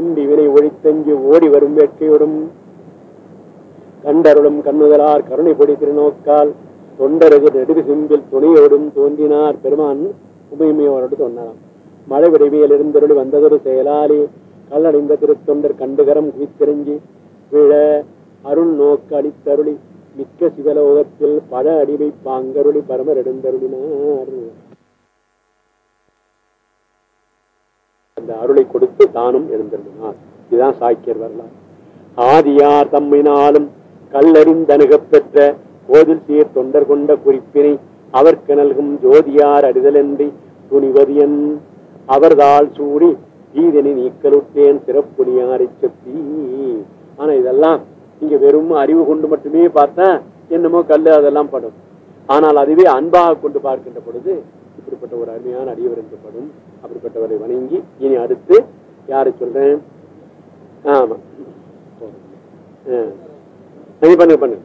உண்டி வினை ஒழித்தஞ்சு ஓடி வரும் வேட்கையோடும். கண்டருளும் கண்ணுதலார் கருணை பொடி திருநோக்கால் தொண்டரது நெடுகு சிம்பில் துணையோடும் தோன்றினார் பெருமான் உமையுமையோடு சொன்னாராம் மழை விடைவியல் இருந்தருளி வந்ததொரு செயலாலே கல்லடைந்த திருத்தொண்டர் கண்டுகரம் குவித்தெறிஞ்சி விழ அருள் நோக்கு அளித்தருளி மிக்க சிவலோகத்தில் பழ அடிமை பாங்கருளி பரமர் எடுந்தருளினார். அந்த அருளை கொடுத்து தானும் எழுந்திருந்தார். இதுதான் சாக்கியர் வரலாறு. ஆதியார் தம்மினாலும் கல்லறிந்தணுகப் பெற்ற கோதில் சீர் தொண்டர் கொண்ட குறிப்பினை அவர்க்கு நல்கும் ஜோதியார் அறிதலன்றி துணிவதியன் அவர்தால் சூடி ஈதனை நீக்கலுட்டேன் சிறப்புனியாரை சக்தி ஆனா இதெல்லாம் இங்க வெறும் அறிவு கொண்டு மட்டுமே பார்த்தா என்னமோ கல் அதெல்லாம் படும். ஆனால் அதுவே அன்பாக கொண்டு பார்க்கின்ற பொழுது இப்படிப்பட்ட ஒரு அருமையான அடியவர் என்றப்படும் அப்படிப்பட்டவரை வணங்கி இனி அடுத்து யாரை சொல்றேன்? ஆமா. ஆ. பண்ணுங்க.